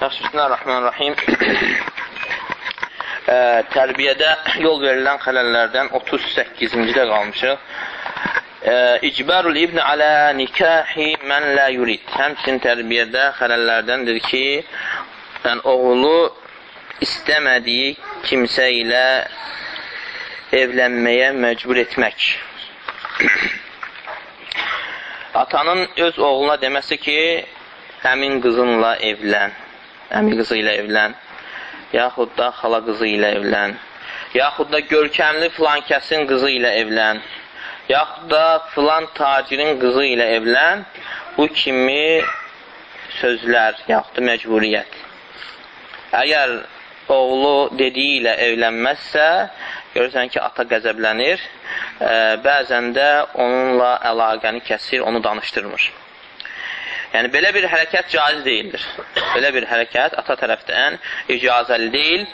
Yaxşı, Bismillahirrahmanirrahim. Tərbiyədə yol verilən xələllərdən 38-cidə qalmışıq. İcbarul ibn alə nikahi mən la yurid. Həmçin tərbiyədə xələllərdəndir ki, yəni, oğlu istəmədiyi kimsə ilə evlənməyə məcbur etmək. Atanın öz oğluna deməsi ki, həmin qızınla evlən, əmi qızı ilə evlən, yaxud da xala qızı ilə evlən, yaxud da görkəmli filan kəsin qızı ilə evlən, yaxud da filan tacirin qızı ilə evlən, bu kimi sözlər, yaxud da məcburiyyət. Əgər oğlu dediyi ilə evlənməzsə, görürsən ki, ata qəzəblənir, ə, bəzən də onunla əlaqəni kəsir, onu danışdırmır. Yəni, belə bir hərəkət caiz deyildir. Belə bir hərəkət ata tərəfdən icazəli deyil.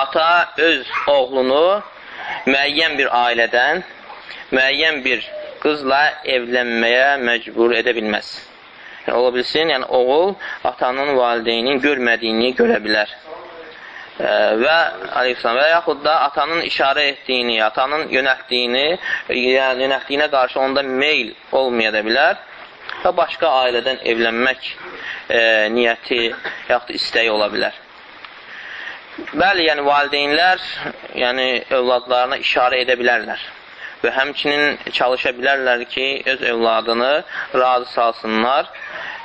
Ata öz oğlunu müəyyən bir ailədən, müəyyən bir qızla evlənməyə məcbur edə bilməz. Yəni, ola bilsin, yəni oğul atanın valideynin görmədiyini görə bilər. Və aleyhissalam və yaxud da atanın işarə etdiyini, atanın yönətdiyini, yəni yönətdiyinə qarşı onda meyl olmaya da bilər və başqa ailədən evlənmək e, niyyəti yaxud istəyi ola bilər. Bəli, yəni valideynlər yəni övladlarına işarə edə bilərlər və həmçinin çalışa bilərlər ki, öz övladını razı salsınlar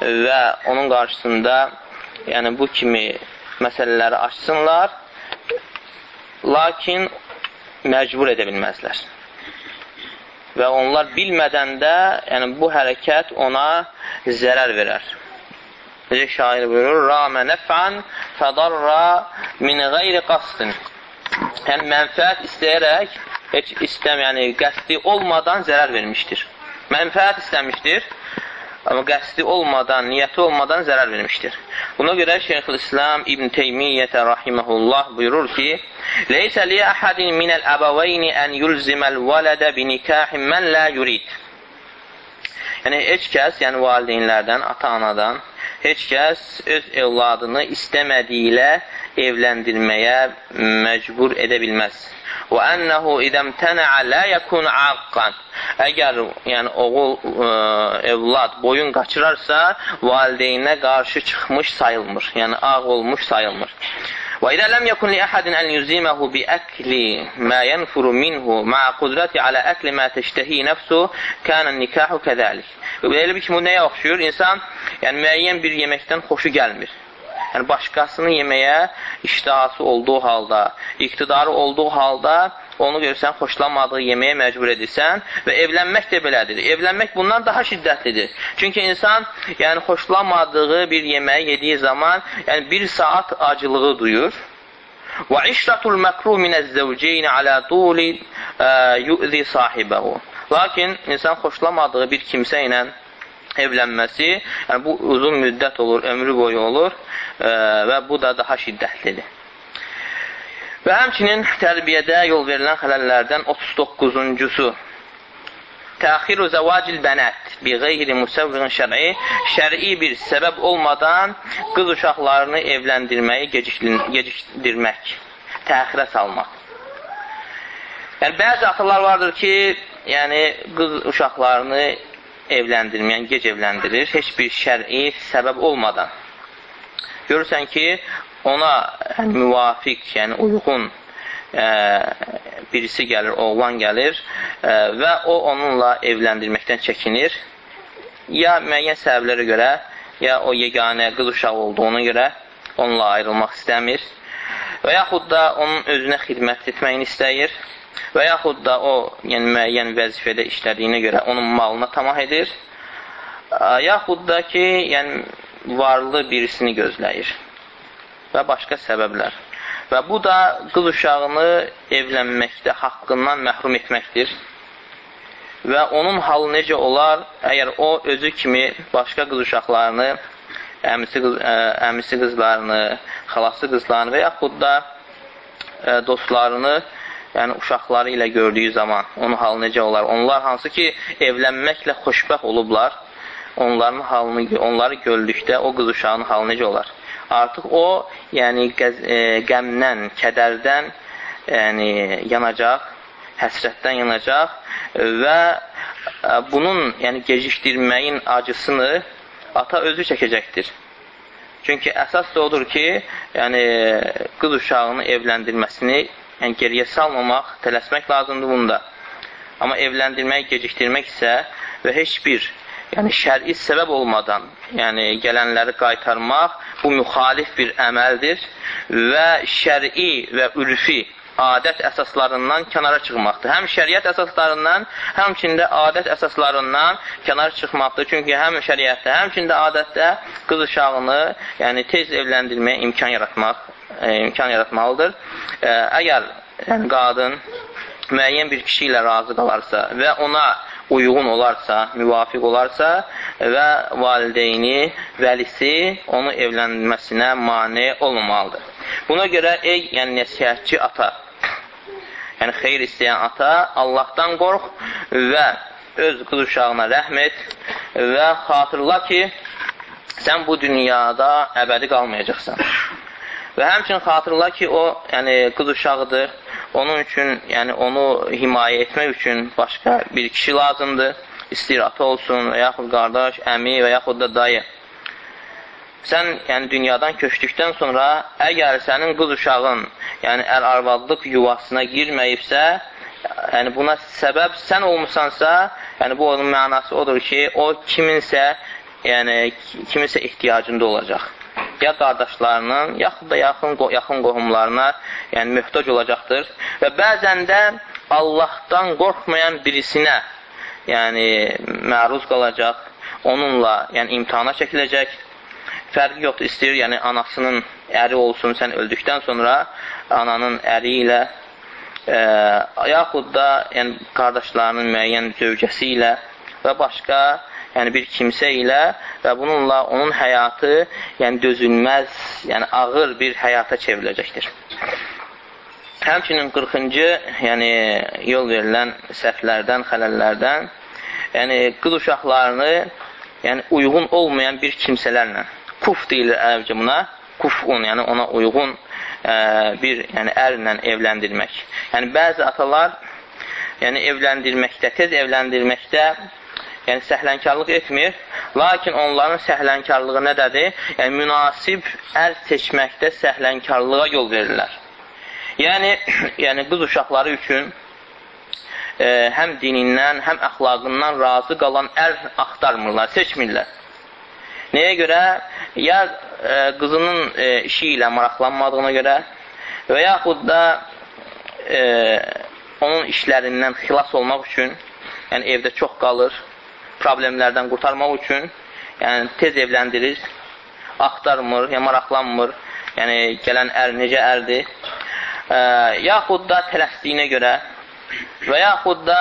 və onun qarşısında yəni bu kimi məsələləri açsınlar, lakin məcbur edə bilməzlər və onlar bilmədən də yəni, bu hərəkət ona zərər verər. Necə şair buyurur, Ramə nəfən fədarra min qeyri qasdın. Yəni, mənfəət istəyərək, heç istəm, yəni qəsdi olmadan zərər vermişdir. Mənfəət istəmişdir, amma qəsdi olmadan, niyyəti olmadan zərər vermişdir. Buna görə Şeyxülislam İbn Teymiyyətə rahiməhullah buyurur ki, Leysə li əhədin minəl əbəvəyni ən yulziməl vələdə binikahin mən lə yurid. Yəni, heç kəs, yəni valideynlərdən, ata-anadan, heç kəs öz evladını istəmədiyi ilə evləndirməyə məcbur edə bilməz. Və ənəhu idəmtənəə lə yəkun aqqan. Əgər yəni, oğul, ə, e, evlad boyun qaçırarsa, valideyninə qarşı çıxmış sayılmır. Yəni, ağ olmuş sayılmır. Və idə ləm yəkun li əhədin ən yüziməhu bi əkli mə yənfuru minhu ma'a qudrəti alə əkli mə təştəhi nəfsu kənən nikahu kəzəlik. Belə bir ki, bu nəyə oxşuyur? İnsan yəni, müəyyən bir yeməkdən xoşu gəlmir. Yəni, başqasını yeməyə iştahası olduğu halda, iqtidarı olduğu halda onu görürsən, xoşlanmadığı yeməyə məcbur edirsən və evlənmək də belədir. Evlənmək bundan daha şiddətlidir. Çünki insan yəni, xoşlanmadığı bir yeməyi yediyi zaman yəni, bir saat acılığı duyur. Və işratul məkruh minəz-zəvceyn alə tuli yu'zi sahibəhu. Lakin insan xoşlamadığı bir kimsə ilə evlənməsi, yəni bu uzun müddət olur, ömrü boyu olur e, və bu da daha şiddətlidir. Və həmçinin tərbiyədə yol verilən xələllərdən 39-cusu Təxiru zəvacil bənət bi qeyri musəvviqin şər'i şər'i bir səbəb olmadan qız uşaqlarını evləndirməyi gecikdirmək, təxirə salmaq. Yəni, bəzi atalar vardır ki, yəni, qız uşaqlarını evləndirməyən gec evləndirir, heç bir şəri səbəb olmadan. Görürsən ki, ona yəni, müvafiq, yəni uyğun ə, birisi gəlir, oğlan gəlir ə, və o onunla evləndirməkdən çəkinir. Ya müəyyən səbəblərə görə, ya o yeganə qız uşağı olduğuna görə onunla ayrılmaq istəmir və yaxud da onun özünə xidmət etməyini istəyir və yaxud da o yəni, müəyyən vəzifədə işlədiyinə görə onun malına tamah edir, yaxud da ki, yəni, varlı birisini gözləyir və başqa səbəblər. Və bu da qız uşağını evlənməkdə haqqından məhrum etməkdir. Və onun halı necə olar, əgər o özü kimi başqa qız uşaqlarını, əmisi, qız, ə, əmisi qızlarını, xalası qızlarını və yaxud da ə, dostlarını yəni uşaqları ilə gördüyü zaman onun halı necə olar? Onlar hansı ki, evlənməklə xoşbəxt olublar, onların halını, onları gördükdə o qız uşağının halı necə olar? artıq o, yəni qəz, e, qəmdən, kədərdən yəni yanacaq, həsrətdən yanacaq və e, bunun, yəni gecikdirməyin acısını ata özü çəkəcəkdir. Çünki əsas da odur ki, yəni qız uşağını evləndirməsini yəni, geriyə salmamaq, tələsmək lazımdır bunda. Amma evləndirmək, gecikdirmək isə və heç bir yəni şəri səbəb olmadan, yəni gələnləri qaytarmaq bu müxalif bir əməldir və şəri və ürfi adət əsaslarından kənara çıxmaqdır. Həm şəriət əsaslarından, həmçində adət əsaslarından kənara çıxmaqdır. Çünki həm şəriətdə, həmçində adətdə qız uşağını yəni, tez evləndirməyə imkan yaratmaq, imkan yaratmalıdır. E, əgər yəni, qadın müəyyən bir kişi ilə razı qalarsa və ona uyğun olarsa, müvafiq olarsa və valideyni, vəlisi onu evlənməsinə mane olmamalıdır. Buna görə ey yəni nəsihətçi ata, yəni xeyr istəyən ata, Allahdan qorx və öz qız uşağına rəhm et və xatırla ki, sən bu dünyada əbədi qalmayacaqsan. Və həmçin xatırla ki, o, yəni qız uşağıdır. Onun üçün, yəni onu himayə etmək üçün başqa bir kişi lazımdır. İstəyir ata olsun, və yaxud qardaş, əmi və yaxud da dayı sən yəni dünyadan köçdükdən sonra əgər sənin qız uşağın yəni ər-arvadlıq yuvasına girməyibsə, yəni buna səbəb sən olmusansa, yəni bu onun mənası odur ki, o kiminsə yəni kiminsə ehtiyacında olacaq. Ya qardaşlarının, yaxud da yaxın yaxın qohumlarına, yəni möhtac olacaqdır və bəzən də Allahdan qorxmayan birisinə yəni məruz qalacaq, onunla yəni imtihana çəkiləcək. Fərqi yoxdur, istəyir, yəni anasının əri olsun, sən öldükdən sonra ananın əri ilə e, yaxud da yəni, qardaşlarının müəyyən zövcəsi ilə və başqa yəni bir kimsə ilə və bununla onun həyatı yəni dözülməz, yəni ağır bir həyata çevriləcəkdir. Həmçinin 40-cı, yəni yol verilən səhvlərdən, xələllərdən, yəni qız uşaqlarını yəni uyğun olmayan bir kimsələrlə kuf deyilir ərəbcə buna. Kufun, yəni ona uyğun ə, bir yəni ərlə evləndirmək. Yəni bəzi atalar yəni evləndirməkdə, tez evləndirməkdə yəni səhlənkarlıq etmir. Lakin onların səhlənkarlığı nədədir? Yəni münasib ər seçməkdə səhlənkarlığa yol verirlər. Yəni, yəni qız uşaqları üçün e, həm dinindən, həm əxlaqından razı qalan ər axtarmırlar, seçmirlər. Nəyə görə? Ya e, qızının e, işi ilə maraqlanmadığına görə və yaxud da e, onun işlərindən xilas olmaq üçün, yəni evdə çox qalır, problemlərdən qurtarmaq üçün, yəni tez evləndirir, axtarmır, yəni maraqlanmır, yəni gələn ər necə ərdir, e, yaxud da tələsdiyinə görə və yaxud da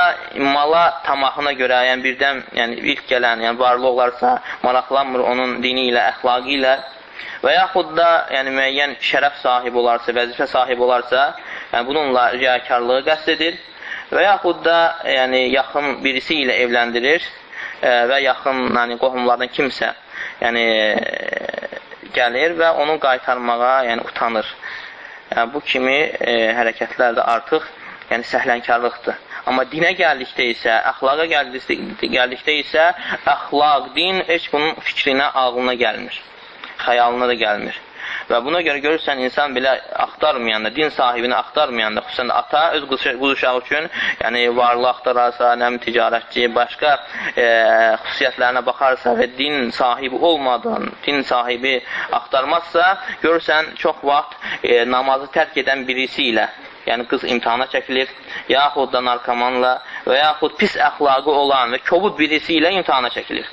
mala tamahına görə, yəni birdən yəni ilk gələn, yəni varlı olarsa, maraqlanmır onun dini ilə, əxlaqı ilə və yaxud da yəni müəyyən şərəf sahibi olarsa, vəzifə sahibi olarsa, yəni bununla riyakarlığı qəsd edir və yaxud da yəni yaxın birisi ilə evləndirir və yaxın yəni qohumlardan kimsə yəni gəlir və onu qaytarmağa yəni utanır. Yəni, bu kimi e, hərəkətlər də artıq yəni səhlənkarlıqdır. Amma dinə gəldikdə isə, əxlaqa gəldikdə isə, əxlaq, din heç bunun fikrinə, ağlına gəlmir. Xəyalına da gəlmir. Və buna görə görürsən, insan belə axtarmayanda, din sahibini axtarmayanda, xüsusən ata öz qız uşağı üçün, yəni varlı axtararsa, nəm ticarətçi, başqa e, xüsusiyyətlərinə baxarsa və din sahibi olmadan, din sahibi axtarmazsa, görürsən, çox vaxt e, namazı tərk edən birisi ilə yəni qız imtihana çəkilir, yaxud da narkomanla və yaxud pis əxlaqı olan və kobud birisi ilə imtihana çəkilir.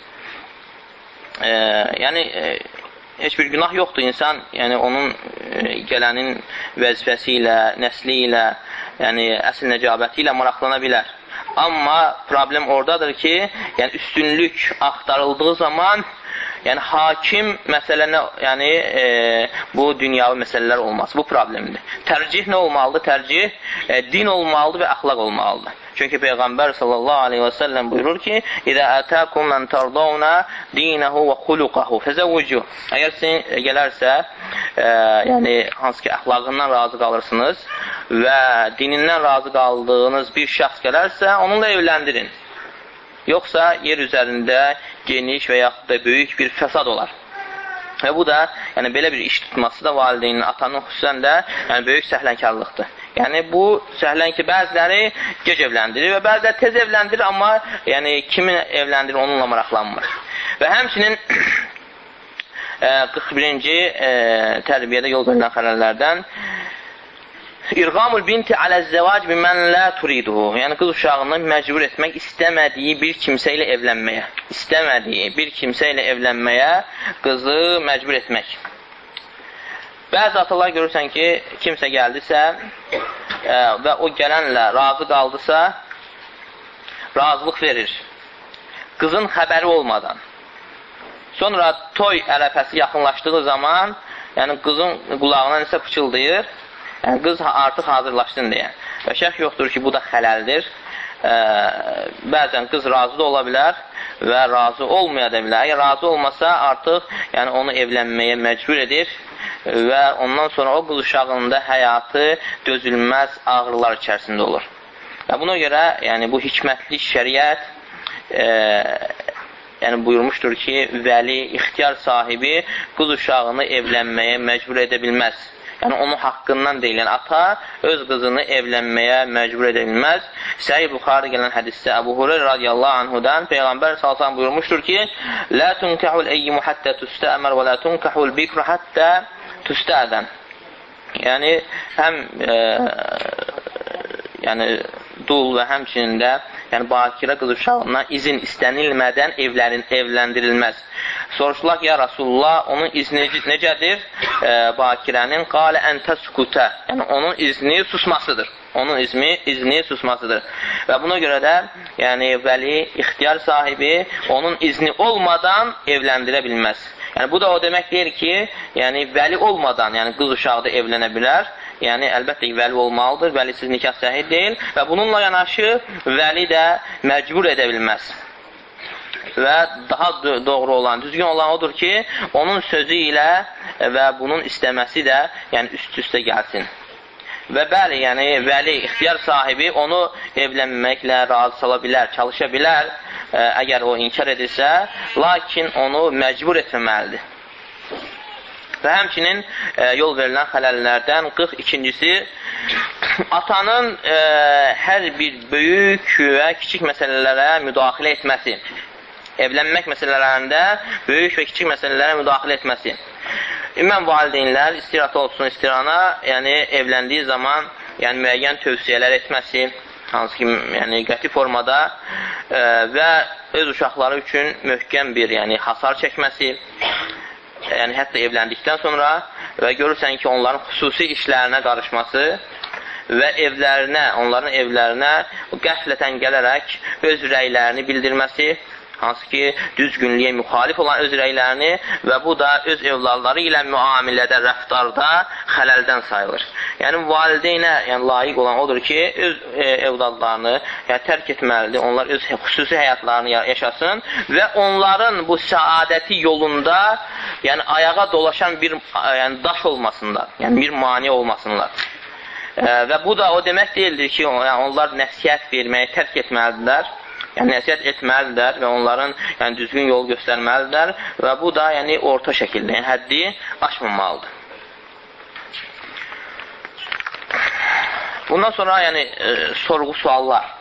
E, yəni, e, heç bir günah yoxdur insan, yəni onun e, gələnin vəzifəsi ilə, nəsli ilə, yəni əsl nəcabəti ilə maraqlana bilər. Amma problem oradadır ki, yəni üstünlük axtarıldığı zaman yəni hakim məsələnə, yəni e, bu dünyavi məsələlər olmaz. Bu problemdir. Tərcih nə olmalıdır? Tərcih e, din olmalıdır və əxlaq olmalıdır. Çünki Peyğəmbər sallallahu aleyhi və səlləm buyurur ki, İdə ətəkum mən tardavna dinəhu və xuluqahu fəzəvvücü. Əgər sizin gələrsə, e, yəni hansı ki, əxlaqından razı qalırsınız və dinindən razı qaldığınız bir şəxs gələrsə, onunla evləndirin. Yoxsa yer üzərində geniş və yaxud da böyük bir fəsad olar. Və bu da, yəni belə bir iş tutması da valideynin, atanın xüsusən də yəni, böyük səhlənkarlıqdır. Yəni bu səhlən ki, bəziləri gec evləndirir və bəziləri tez evləndirir, amma yəni kimin evləndirir onunla maraqlanmır. Və həmçinin 41-ci e, tərbiyədə yol verilən xələlərdən İrqamul binti aləz-zəvac bimən lə turiduhu. Yəni, qız uşağını məcbur etmək istəmədiyi bir kimsə ilə evlənməyə. İstəmədiyi bir kimsə ilə evlənməyə qızı məcbur etmək. Bəzi atalar görürsən ki, kimsə gəldisə ə, və o gələnlə razı qaldısa, razılıq verir. Qızın xəbəri olmadan. Sonra toy ərəfəsi yaxınlaşdığı zaman, yəni qızın qulağına nəsə pıçıldayır, yəni qız artıq hazırlaşsın deyə. Və şək yoxdur ki, bu da xələldir. Ə, bəzən qız razı da ola bilər və razı olmaya da bilər. Əgər razı olmasa, artıq yəni, onu evlənməyə məcbur edir və ondan sonra o qız uşağında həyatı dözülməz ağrılar içərisində olur. Və buna görə, yəni bu hikmətli şəriət e, yəni buyurmuşdur ki, vəli, ixtiyar sahibi qız uşağını evlənməyə məcbur edə bilməz. Yəni, onun haqqından deyil. Yəni, ata öz qızını evlənməyə məcbur edə bilməz. Səhi Buxarı gələn hədisdə Əbu Hureyr radiyallahu anhudan Peyğəmbər salsan buyurmuşdur ki, Lə tunkəhul eyyimu həttə tüstəmər və lə tunkəhul bikru həttə tüstədən. Yəni, həm e, yəni, dul və həmçinin də yəni, bakirə qız uşağına izin istənilmədən evlərin, evləndirilməz. Soruşdular ki, ya Rasulullah, onun izni necədir? E, bakirənin qalə əntə sükutə. Yəni, onun izni susmasıdır. Onun izni, izni susmasıdır. Və buna görə də yəni, vəli, ixtiyar sahibi onun izni olmadan evləndirə bilməz. Yəni, bu da o demək deyir ki, yəni, vəli olmadan, yəni qız uşağı da evlənə bilər. Yəni, əlbəttə ki, vəli olmalıdır, vəlisiz nikah səhid deyil və bununla yanaşı vəli də məcbur edə bilməz. Və daha doğru olan, düzgün olan odur ki, onun sözü ilə və bunun istəməsi də yəni, üst-üstə gəlsin. Və bəli, yəni vəli, ixtiyar sahibi onu evlənməklə razı sala bilər, çalışa bilər ə, əgər o inkar edirsə, lakin onu məcbur etməməlidir. Və həmçinin ə, yol verilən xələllərdən 42-cisi atanın ə, hər bir böyük və kiçik məsələlərə müdaxilə etməsi. Evlənmək məsələlərində böyük və kiçik məsələlərə müdaxilə etməsi. Ümumən valideynlər istirata olsun istirana, yəni evləndiyi zaman yəni müəyyən tövsiyələr etməsi, hansı ki, yəni qəti formada e, və öz uşaqları üçün möhkəm bir yəni hasar çəkməsi, yəni hətta evləndikdən sonra və görürsən ki, onların xüsusi işlərinə qarışması və evlərinə, onların evlərinə qəflətən gələrək öz rəylərini bildirməsi hansı ki, düzgünlüyə müxalif olan öz rəylərini və bu da öz evladları ilə müamilədə, rəftarda xələldən sayılır. Yəni, valideynə yəni, layiq olan odur ki, öz e, evladlarını yəni, tərk etməlidir, onlar öz xüsusi həyatlarını yaşasın və onların bu səadəti yolunda yəni, ayağa dolaşan bir yəni, daş olmasınlar, yəni bir mani olmasınlar. E, və bu da o demək deyildir ki, yəni, onlar nəsiyyət verməyi tərk etməlidirlər yəni nəsiyyət etməlidirlər və onların yəni düzgün yol göstərməlidirlər və bu da yəni orta şəkildə, yəni həddi aşmamalıdır. Bundan sonra yəni e, sorğu suallar.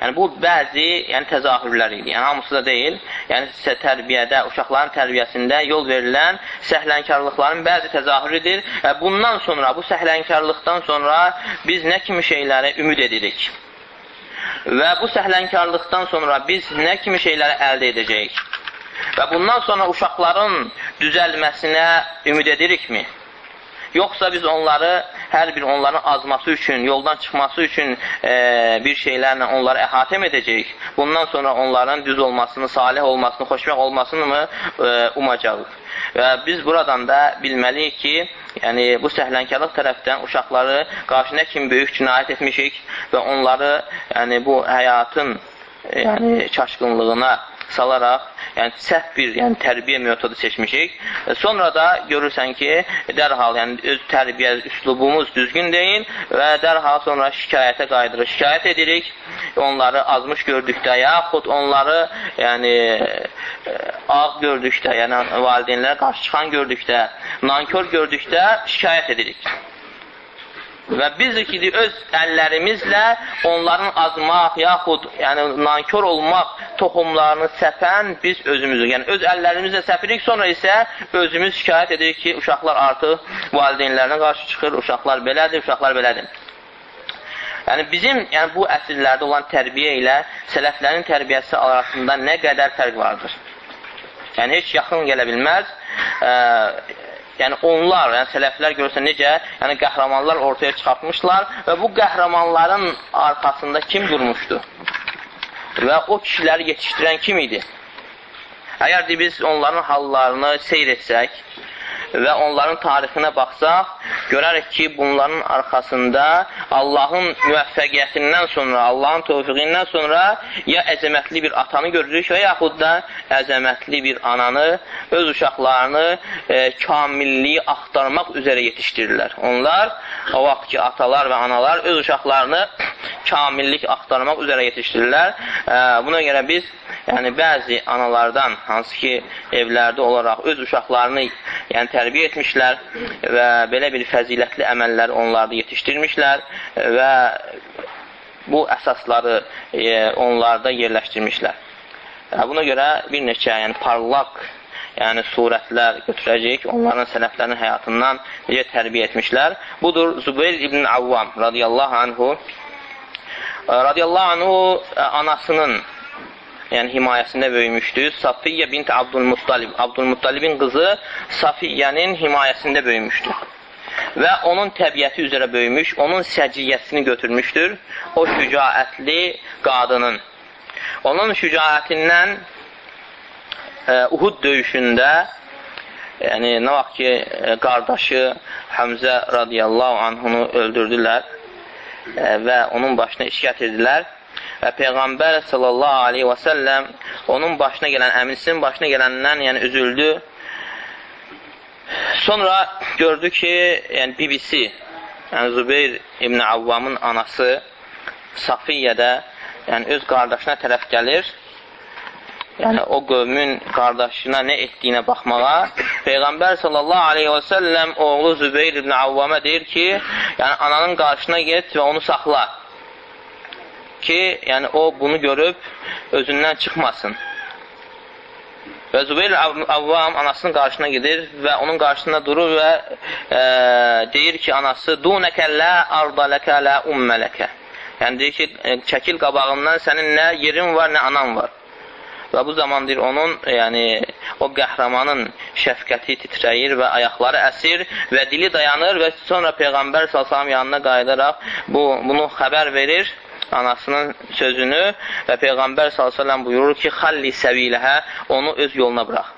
Yəni bu bəzi yəni təzahürlər idi. Yəni hamısı da deyil. Yəni sizə tərbiyədə, uşaqların tərbiyəsində yol verilən səhlənkarlıqların bəzi təzahürüdür. Və bundan sonra bu səhlənkarlıqdan sonra biz nə kimi şeyləri ümid edirik? Və bu səhlənkarlıqdan sonra biz nə kimi şeyləri əldə edəcəyik? Və bundan sonra uşaqların düzəlməsinə ümid edirikmi? Yoxsa biz onları hər bir onların azması üçün, yoldan çıxması üçün e, bir şeylərlə onları əhatə edəcək. Bundan sonra onların düz olmasını, salih olmasını, xoşbəxt olmasını mı e, umacaq? Və biz buradan da bilməliyik ki, yəni bu səhlənkarlıq tərəfdən uşaqları qarşı nə kimi böyük cinayət etmişik və onları yəni bu həyatın yəni çaşqınlığına salaraq, yəni səhv bir yəni, tərbiyə metodu seçmişik. E, sonra da görürsən ki, dərhal yəni, öz tərbiyə üslubumuz düzgün deyil və dərhal sonra şikayətə qayıdırıq, şikayət edirik. Onları azmış gördükdə, yaxud onları yəni, e, ağ gördükdə, yəni valideynlərə qarşı çıxan gördükdə, nankör gördükdə şikayət edirik. Və biz ki, öz əllərimizlə onların azmaq, yaxud yəni, nankör olmaq toxumlarını səpən biz özümüzük. Yəni, öz əllərimizlə səpirik, sonra isə özümüz şikayət edirik ki, uşaqlar artıq valideynlərinə qarşı çıxır, uşaqlar belədir, uşaqlar belədir. Yəni, bizim yəni, bu əsrlərdə olan tərbiyə ilə sələflərin tərbiyəsi arasında nə qədər fərq vardır? Yəni, heç yaxın gələ bilməz. Ə, yəni onlar, yəni sələflər görürsə necə, yəni qəhrəmanlar ortaya çıxartmışlar və bu qəhrəmanların arxasında kim durmuşdu? Və o kişiləri yetişdirən kim idi? Əgər biz onların hallarını seyr etsək, və onların tarixinə baxsaq, görərik ki, bunların arxasında Allahın müvəffəqiyyətindən sonra, Allahın tövfiqindən sonra ya əzəmətli bir atanı görürük və yaxud da əzəmətli bir ananı, öz uşaqlarını e, kamilliyi axtarmaq üzrə yetişdirirlər. Onlar, o vaxt ki, atalar və analar öz uşaqlarını kamillik axtarmaq üzrə yetişdirirlər. E, buna görə biz yəni bəzi analardan, hansı ki, evlərdə olaraq öz uşaqlarını yəni tərbiyə etmişlər və belə bir fəzilətli əməllər onlarda yetişdirmişlər və bu əsasları e, onlarda yerləşdirmişlər. E, buna görə bir neçə yəni, parlaq yəni surətlər götürəcək, onların sələflərin həyatından necə tərbiyə etmişlər. Budur Zübeyir ibn Avvam radiyallahu anhu e, radiyallahu anhu e, anasının yəni himayəsində böyümüşdü. Safiyyə bint Abdülmuttalib. Abdülmuttalibin qızı Safiyyənin himayəsində böyümüşdü. Və onun təbiəti üzrə böyümüş, onun səciyyəsini götürmüşdür. O şücaətli qadının. Onun şücaətindən e, Uhud döyüşündə yəni nə vaxt ki, e, qardaşı Həmzə radiyallahu anhunu öldürdülər e, və onun başına iş gətirdilər və Peyğəmbər sallallahu aleyhi və səlləm onun başına gələn, əmisinin başına gələndən yəni üzüldü. Sonra gördü ki, yəni bibisi, yəni Zübeyir İbn Avvamın anası Safiyyədə yəni öz qardaşına tərəf gəlir. Yəni o qövmün qardaşına nə etdiyinə baxmağa Peyğəmbər sallallahu aleyhi və səlləm oğlu Zübeyir İbn Avvama deyir ki, yəni ananın qarşına get və onu saxla ki, yəni o bunu görüb özündən çıxmasın. Və Zübeyir Avvam anasının qarşısına gedir və onun qarşısında durur və e, deyir ki, anası Dunəkəllə ardaləkə lə ummələkə. Yəni deyir ki, e, çəkil qabağından sənin nə yerin var, nə anan var. Və bu zaman deyir, onun, yəni, o qəhrəmanın şəfqəti titrəyir və ayaqları əsir və dili dayanır və sonra Peyğəmbər s.ə.v yanına qayıdaraq bu, bunu xəbər verir anasının sözünü və Peyğəmbər s.ə.v buyurur ki, xalli səviləhə, onu öz yoluna burax.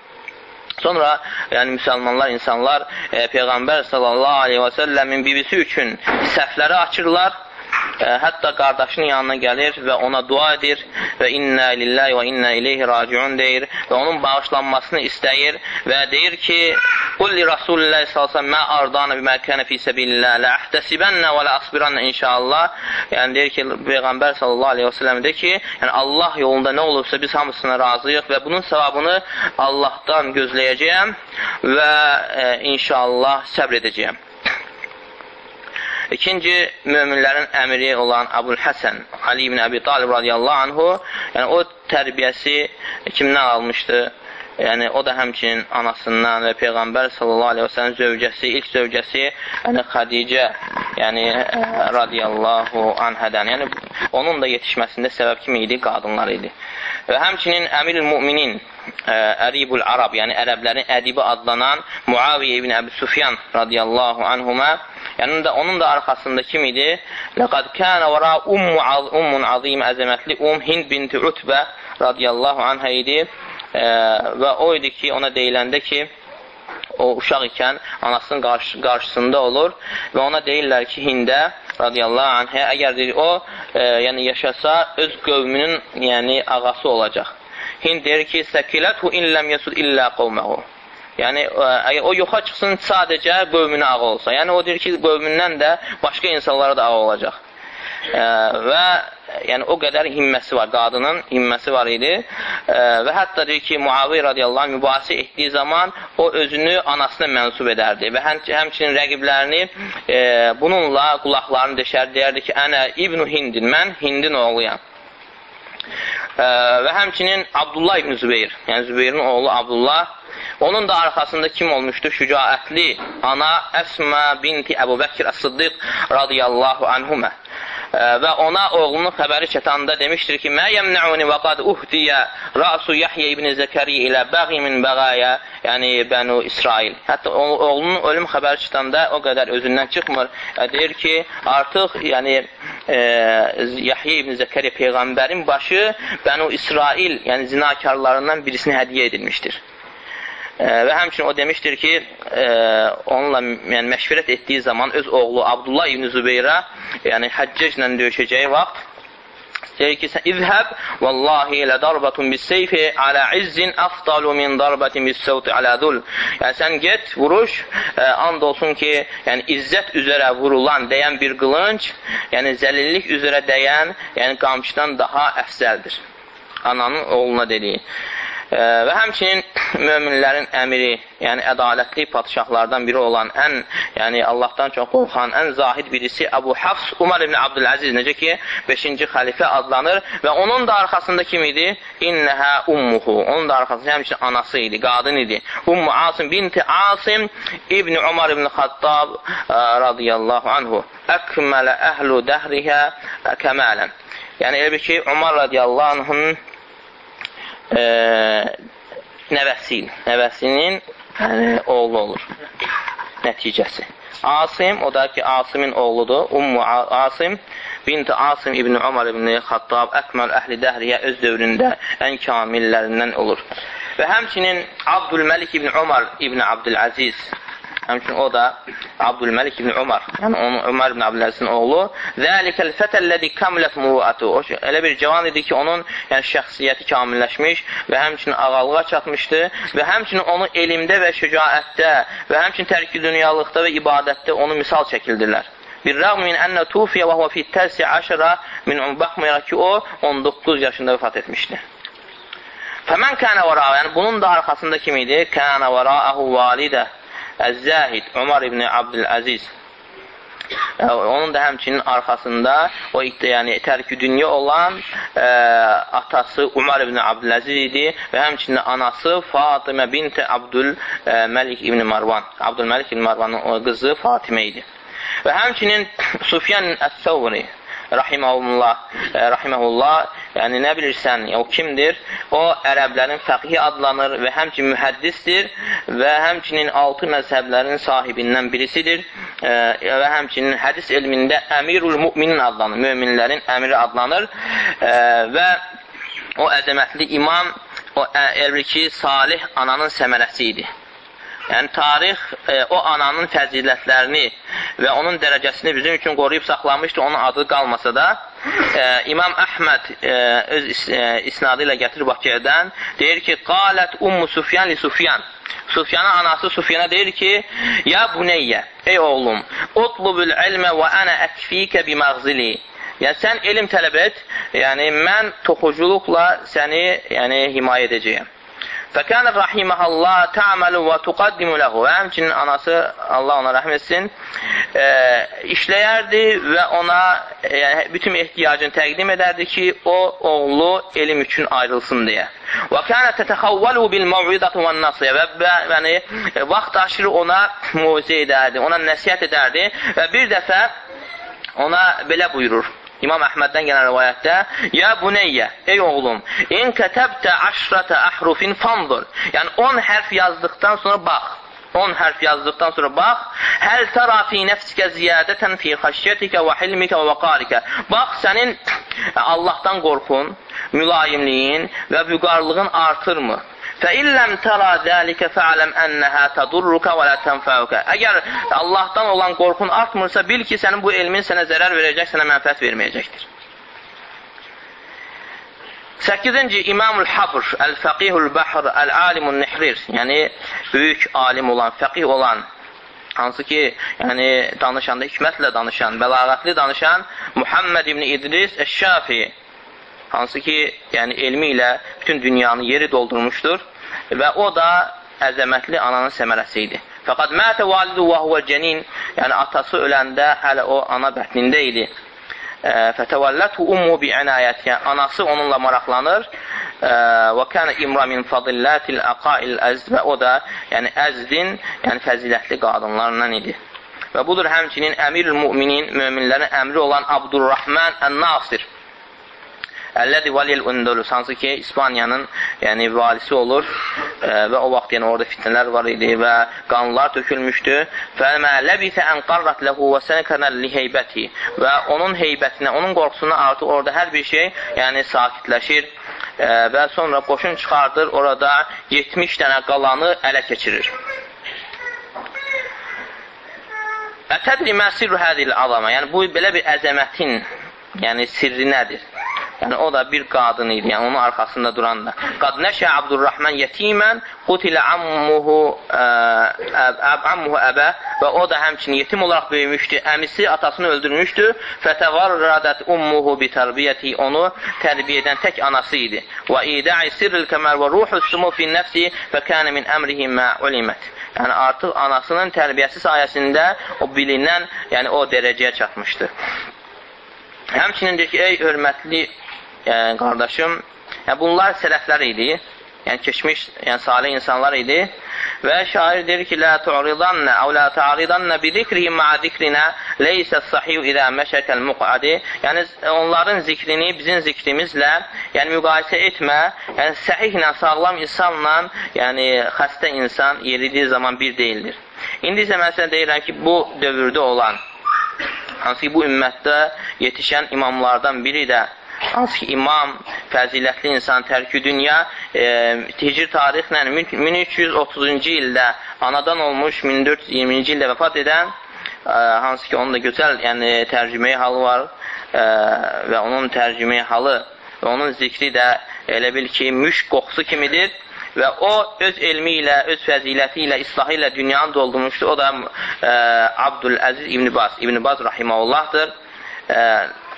Sonra, yəni müsəlmanlar, insanlar e, Peyğəmbər sallallahu aleyhi və səlləmin bibisi üçün səhvləri açırlar hətta qardaşının yanına gəlir və ona dua edir və innə lillahi və innə ileyhi raciun deyir və onun bağışlanmasını istəyir və deyir ki, Qulli Rasulullah sallallahu mə ardana bimə kənə fi səbilillah lə əhdəsibənnə və lə asbirannə inşallah. Yəni deyir ki, Peyğəmbər sallallahu aleyhi və səlləm deyir ki, yəni Allah yolunda nə olursa biz hamısına razıyıq və bunun savabını Allahdan gözləyəcəyəm və e, inşallah səbr edəcəyəm. İkinci möminlərin əmiri olan Abul Həsən Ali ibn Əbi Talib radiyallahu anhu, yəni o tərbiyəsi kimdən almışdı? Yəni o da həmçinin anasından və Peyğəmbər sallallahu əleyhi və səlləm zövcəsi, ilk zövcəsi, yəni Xədicə, yəni radiyallahu anhadan. Yəni onun da yetişməsində səbəb kim idi? Qadınlar idi. Və həmçinin Əmir-ül Müminin ə, Əribul Arab, yəni ərəblərin ədibi adlanan Muaviyyə ibn Əbi Sufyan radiyallahu anhuma, yəni da, onun da arxasında kim idi? Ləqad kənə vəra ummun azim əzəmətli um Hind binti Utbə radiyallahu anhə idi ə, və o idi ki, ona deyiləndə ki, o uşaq ikən anasının qarşı, qarşısında olur və ona deyirlər ki, Hində radiyallahu anhə, əgər deyir, o e, yəni yaşasa öz qövmünün yəni ağası olacaq. Hind deyir ki, səkilətu illəm yəsud illə qovməhu. Yəni, ə, e, o yoxa çıxsın sadəcə qövmünə ağa olsa. Yəni, o deyir ki, qövmündən də başqa insanlara da ağa olacaq. Ə, e, və yəni o qədər himməsi var, qadının himməsi var idi. E, və hətta deyir ki, Muavi radiyallahu anh mübahisə etdiyi zaman o özünü anasına mənsub edərdi və həm, həmçinin rəqiblərini e, bununla qulaqlarını deşər, deyərdi ki, ənə İbn Hindin, mən Hindin oğluyam. E, və həmçinin Abdullah ibn Zübeyir, yəni Zübeyrin oğlu Abdullah onun da arxasında kim olmuşdu? Şücaətli ana Əsmə binti Əbu Bəkir Əs-Sıddiq radiyallahu anhumə və ona oğlunun xəbəri çatanda demişdir ki, Mə yəmnəuni və qad uhdiyə rasu Yahyə ibn Zəkəriyə ilə bəği min bəğaya, yəni Bənu İsrail. Hətta oğlunun ölüm xəbəri çatanda o qədər özündən çıxmır. Deyir ki, artıq yəni e, Yahyə ibn Zəkəriyə Peyğəmbərin başı Bənu İsrail, yəni zinakarlarından birisini hədiyə edilmişdir. Və həmçinin o demişdir ki, e, onunla yəni, məşvirət etdiyi zaman öz oğlu Abdullah ibn Zübeyrə, yəni həccəclə döyüşəcəyi vaxt deyir ki, İzhəb vallahi ilə darbatun bis seyfi alə izzin afdalu min darbatin bis səvti alə zul. Yəni, sən get, vuruş, e, and olsun ki, yəni izzət üzrə vurulan, dəyən bir qılınc, yəni zəlillik üzrə dəyən, yəni qamçıdan daha əfsəldir. Ananın oğluna dediyi və həmçinin möminlərin əmiri, yəni ədalətli padişahlardan biri olan ən, yəni Allahdan çox qorxan, ən zahid birisi Əbu Hafs Umar ibn Abdüləziz, necə ki, 5-ci xəlifə adlanır və onun da arxasında kim idi? İnnəhə ummuhu. Onun da arxasında həmçinin anası idi, qadın idi. Ummu Asim binti Asim İbn Umar ibn Xattab radiyallahu anhu. Əkmələ əhlu dəhrihə kəmələn. Yəni, elə bir ki, Umar radiyallahu anhunun e, nəvəsi, nəvəsinin yəni, oğlu olur. Nəticəsi. Asim, o da ki, Asimin oğludur. Ummu Asim, binti Asim İbni Umar İbni Xattab, Əkməl əhli dəhriyə öz dövründə ən kamillərindən olur. Və həmçinin Abdülməlik İbni Umar İbni Abdüləziz Həmçin o da Abdülməlik ibn Umar, yəni onun Ömər ibn Abdüləzizin oğlu. Zəlikəl fətəlləzi kamilət muvuatu. O elə bir cavan idi ki, onun yəni şəxsiyyəti kamilləşmiş və həmçinin ağalığa çatmışdı və həmçinin onu elmdə və şücaətdə və həmçinin tərki dünyalıqda və ibadətdə onu misal çəkildirlər. Bir rəğm min ənə tufiyə və huvə fi təsi aşıra min baxmayaraq ki, o 19 yaşında vəfat etmişdi. Fəmən kənə vəra, yəni bunun da arxasında kim idi? Kənə vərəəhu validə Əz-Zəhid Umar ibn Abdüləziz onun da həmçinin arxasında o yəni tərki dünya olan ə, atası Umar ibn Abdüləziz idi və həmçinin anası Fatimə binti Abdül ə, Məlik ibn Marvan. Abdülməlik ibn Marvanın qızı Fatimə idi. Və həmçinin Sufyan Əs-Savri rahiməhullah, e, rahiməhullah, yəni nə bilirsən, o kimdir? O, ərəblərin fəqhi adlanır və həmçin mühəddisdir və həmçinin altı məzhəblərin sahibindən birisidir e, və həmçinin hədis elmində əmirul müminin adlanır, müminlərin əmiri adlanır e, və o əzəmətli imam, o elbir ki, salih ananın səmərəsi idi. Yəni, tarix e, o ananın fəzilətlərini və onun dərəcəsini bizim üçün qoruyub saxlamışdır, onun adı qalmasa da. E, İmam Əhməd e, öz is, e, isnadı ilə gətirib Bakirdən deyir ki, Qalət Ummu Sufyan li Sufyan. Sufyanın anası Sufyana deyir ki, Ya buneyyə, ey oğlum, utlubul ilmə və ənə əkfikə biməğzili. Yəni, sən elm tələb et, yəni mən toxuculuqla səni yəni, himayə edəcəyəm. Fəkənə rahiməhəllah təməlu və tuqaddimu ləhu. Və həmçinin anası, Allah ona rəhm etsin, e, işləyərdi və ona e, bütün ehtiyacını təqdim edərdi ki, o oğlu elm üçün ayrılsın deyə. Və kənə tətəxavvalu bil mavizatı və nasiyə və yəni, vaxt aşırı ona muvizə edərdi, ona nəsiyyət edərdi və bir dəfə ona belə buyurur. İmam Əhməddən gələn rivayətdə, Ya buneyyə, ey oğlum, in kətəbtə əşrətə əhrufin fandur. Yəni 10 hərf yazdıqdan sonra bax. 10 hərf yazdıqdan sonra bax, həl tara fi nəfsikə ziyadətən fi xəşyətikə və hilmikə və vəqarikə. Bax, sənin Allahdan qorxun, mülayimliyin və vüqarlığın artırmı? Fəilləm tərə dəlikə fəaləm ənəhə tədurruka və lə tənfəukə. Əgər Allahdan olan qorxun artmırsa, bil ki, sənin bu elmin sənə zərər verəcək, sənə mənfəət verməyəcəkdir. 8-ci İmamul Habr, Əl-Fəqihul Bahr, Əl-Alimun Nihrir, yəni böyük alim olan, fəqih olan, hansı ki, yəni danışanda hikmətlə danışan, bəlağətli danışan Muhammed ibn İdris Əş-Şafi, hansı ki, yəni elmi ilə bütün dünyanı yeri doldurmuşdur və o da əzəmətli ananın səmərəsi idi. Fəqad mətə validu və huvə cənin, yəni atası öləndə hələ o ana bətnində idi fətəvəllətu ummu bi ənayət, yəni anası onunla maraqlanır və kənə imra min fadillatil əqail əzd və o da yəni əzdin, yəni fəzilətli qadınlarından idi. Və budur həmçinin əmirül müminin, möminlərin əmri olan Abdurrahman Ən-Nasir. Əllədi valiyel undulus, hansı ki, İspaniyanın yəni, valisi olur e, və o vaxt yəni, orada fitnələr var idi və qanunlar tökülmüşdü. Fəmə ləbitə ən qarrat ləhu və sənəkənə liheybəti və onun heybətinə, onun qorxusuna artıq orada hər bir şey yəni, sakitləşir e, və sonra qoşun çıxardır, orada 70 dənə qalanı ələ keçirir. Ətədri məsirru hədil azama. Yəni, bu belə bir əzəmətin yəni, sirri nədir? Yəni o da bir qadın idi, yəni onun arxasında duran da. Qad nəşə Abdurrahman yetimən, qutilə ammuhu ammuhu əbə və o da həmçinin yetim olaraq böyümüşdü. Əmisi atasını öldürmüşdü. Fətəvarradat ummuhu bi tərbiyyəti onu tərbiyə edən tək anası idi. Və ida'i sirril kəmər və ruhus sumu fi nəfsi və kənə min əmrihi mə ulimət. Yəni artıq anasının tərbiyəsi sayəsində o bilinən, yəni o dərəcəyə çatmışdı. Həmçinin deyir ki, ey hörmətli yəni, qardaşım, yəni, bunlar sələflər idi, yəni keçmiş, yəni salih insanlar idi. Və şair deyir ki, tu'ridannə əv lə ta'ridannə bi zikrihim ma'a zikrinə leysə sahiyu idə məşəkəl muqadi. Yəni onların zikrini bizim zikrimizlə yəni müqayisə etmə yəni səhihlə, sağlam insanla yəni xəstə insan yeridiyi zaman bir deyildir. İndi isə məsələn deyirəm ki, bu dövrdə olan hansı ki, bu ümmətdə yetişən imamlardan biri də hansı imam, fəzilətli insan, tərkü dünya e, hicr tarixlə 1330-cu ildə anadan olmuş, 1420-ci ildə vəfat edən e, hansı ki, onun da gözəl yəni, tərcüməyi halı var e, və onun tərcüməyi halı və onun zikri də elə bil ki, müşk qoxusu kimidir və o öz elmi ilə, öz fəziləti ilə, islahı ilə dünyanı doldurmuşdur. O da e, Abdüləziz İbn Baz, İbn Baz rahiməullahdır. E,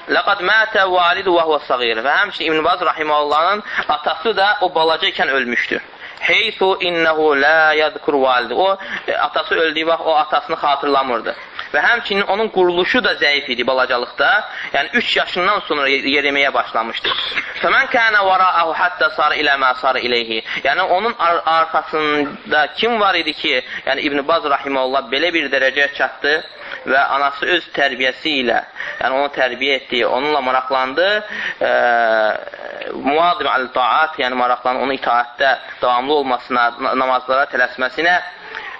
Ləqad mətə validu və huvə sagir. Və həmçinin İbn Baz rahiməullahın atası da o balaca ikən ölmüşdür. Heysu innehu la yadkur validi. O atası öldüyü vaxt o atasını xatırlamırdı. Və həmçinin onun quruluşu da zəif idi balacalıqda. Yəni 3 yaşından sonra yeriməyə başlamışdı. Fəmən kənə vara'ahu hatta sar ilə mə sar ileyhi. Yəni onun ar arxasında kim var idi ki, yəni İbn Baz rahimehullah belə bir dərəcəyə çatdı və anası öz tərbiyəsi ilə, yəni onu tərbiyə etdiyi, onunla maraqlandı, e, muadim əl-taat, yəni maraqlandı, onu itaətdə davamlı olmasına, namazlara tələsməsinə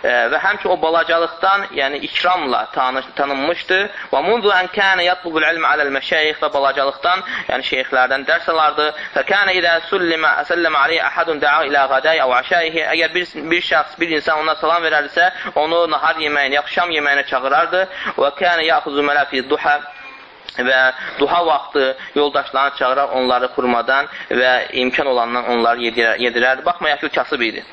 və həmçə o balacalıqdan, yəni ikramla tanış, tanınmışdı. Və mundu ən kənə yatlubul ilm aləl məşəyix və balacalıqdan, yəni şeyxlərdən dərs alardı. Və kənə idə sullimə əsəlləmə aleyh əhədun də'a ilə qaday əv aşəyihi. Əgər bir, bir şəxs, bir insan ona salam verərsə, onu nahar yeməyinə, yaxşı şam yeməyinə çağırardı. Və kənə yaxuzu mələ fi duhə və duha vaxtı yoldaşlarını çağırar, onları xurmadan və imkan olandan onları yedirər, yedirərdi. Baxmayaq ki, kasıb idi.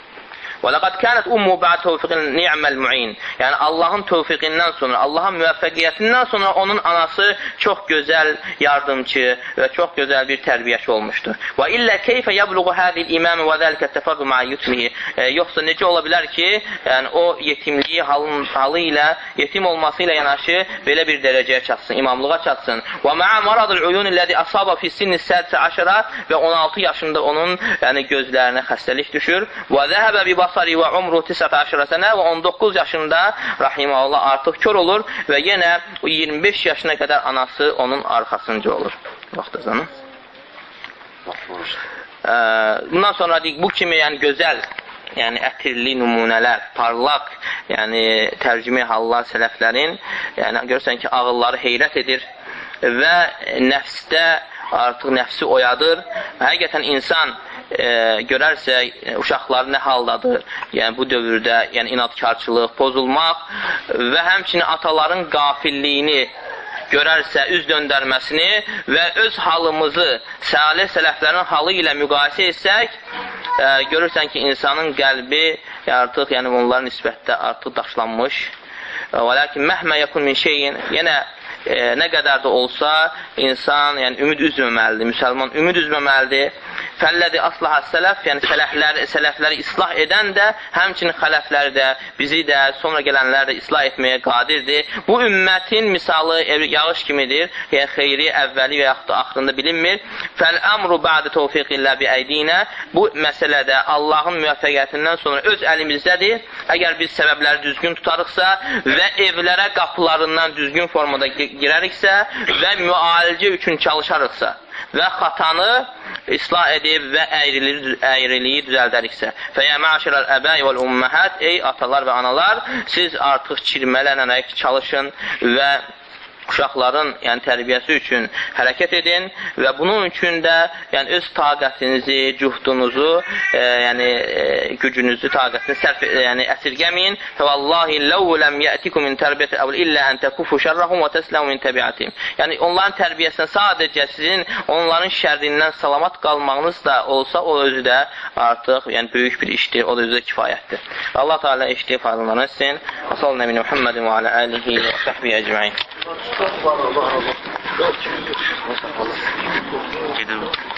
Və ləqad kənət ummu bə'd tövfiqin ni'məl mu'in. Yəni Allahın tövfiqindən sonra, Allahın müvəffəqiyyətindən sonra onun anası çox gözəl yardımçı və çox gözəl bir tərbiyəçi olmuşdur. Və illə keyfə yabluğu hadil imam və zəlikə təfərru ma yutmihi. E, yoxsa necə ola bilər ki, yəni o yetimliyi halın halı ilə, yetim olması ilə yanaşı belə bir dərəcəyə çatsın, imamlığa çatsın. Və ma'a maradul uyun illəzi asaba fi sinni sədsə aşara və 16 yaşında onun yəni gözlərinə xəstəlik düşür. Və zəhəbə bi basari və umru 19 sənə və 19 yaşında rahiməhullah artıq kör olur və yenə 25 yaşına qədər anası onun arxasınca olur. Vaxt azanı. Bundan sonra deyik, bu kimi yəni gözəl yəni ətirli nümunələr, parlaq, yəni tərcümə hallar sələflərin, yəni görürsən ki, ağılları heyrət edir və nəfsdə artıq nəfsi oyadır. Həqiqətən insan e, görərsə e, uşaqlar nə haldadır? Yəni bu dövrdə, yəni inadkarçılıq, pozulmaq və həmçinin ataların qafilliyini görərsə üz döndərməsini və öz halımızı salih sələflərin halı ilə müqayisə etsək, e, görürsən ki, insanın qəlbi artıq, yəni onların nisbətdə artıq daşlanmış. Və lakin məhmə yakun min şeyin, yenə e, nə qədər də olsa insan yəni ümid üzməməlidir, müsəlman ümid üzməməlidir. Fəllədi aslaha sələf, yəni sələfləri, sələfləri islah edən də, həmçinin xələfləri də, bizi də, sonra gələnlər də islah etməyə qadirdir. Bu ümmətin misalı yağış kimidir, yəni xeyri, əvvəli və yaxud da axırında bilinmir. Fəl-əmru bə'də tövfiqillə bi əydinə, bu məsələdə Allahın müvəffəqiyyətindən sonra öz əlimizdədir. Əgər biz səbəbləri düzgün tutarıqsa və evlərə qapılarından düzgün formada girəriksə və müalicə üçün çalışarıqsa və xatanı islah edib və əyriliyi, əyriliyi düzəldəriksə. Fəyə məşirəl əbəy vəl ümməhət, ey atalar və analar, siz artıq çirmələnərək çalışın və uşaqların yəni tərbiyəsi üçün hərəkət edin və bunun üçün də yəni öz taqətinizi, cühdunuzu, e, yəni e, gücünüzü, taqətini sərf e, yəni əsirgəməyin. Və vallahi law lam ya'tikum min tərbiyəti aw illa an takufu şerrahum və təslamu min təbiatihim. Yəni onların tərbiyəsindən sadəcə sizin onların şərrindən salamat qalmağınız da olsa o özü də artıq yəni böyük bir işdir. O da özü də kifayətdir. Allah Teala eşitdiyi faydalanırsın. Sallallahu əleyhi və Muhammedin və alə alihi və səhbihi ecmaîn. Çok var Allah Allah. Gelir.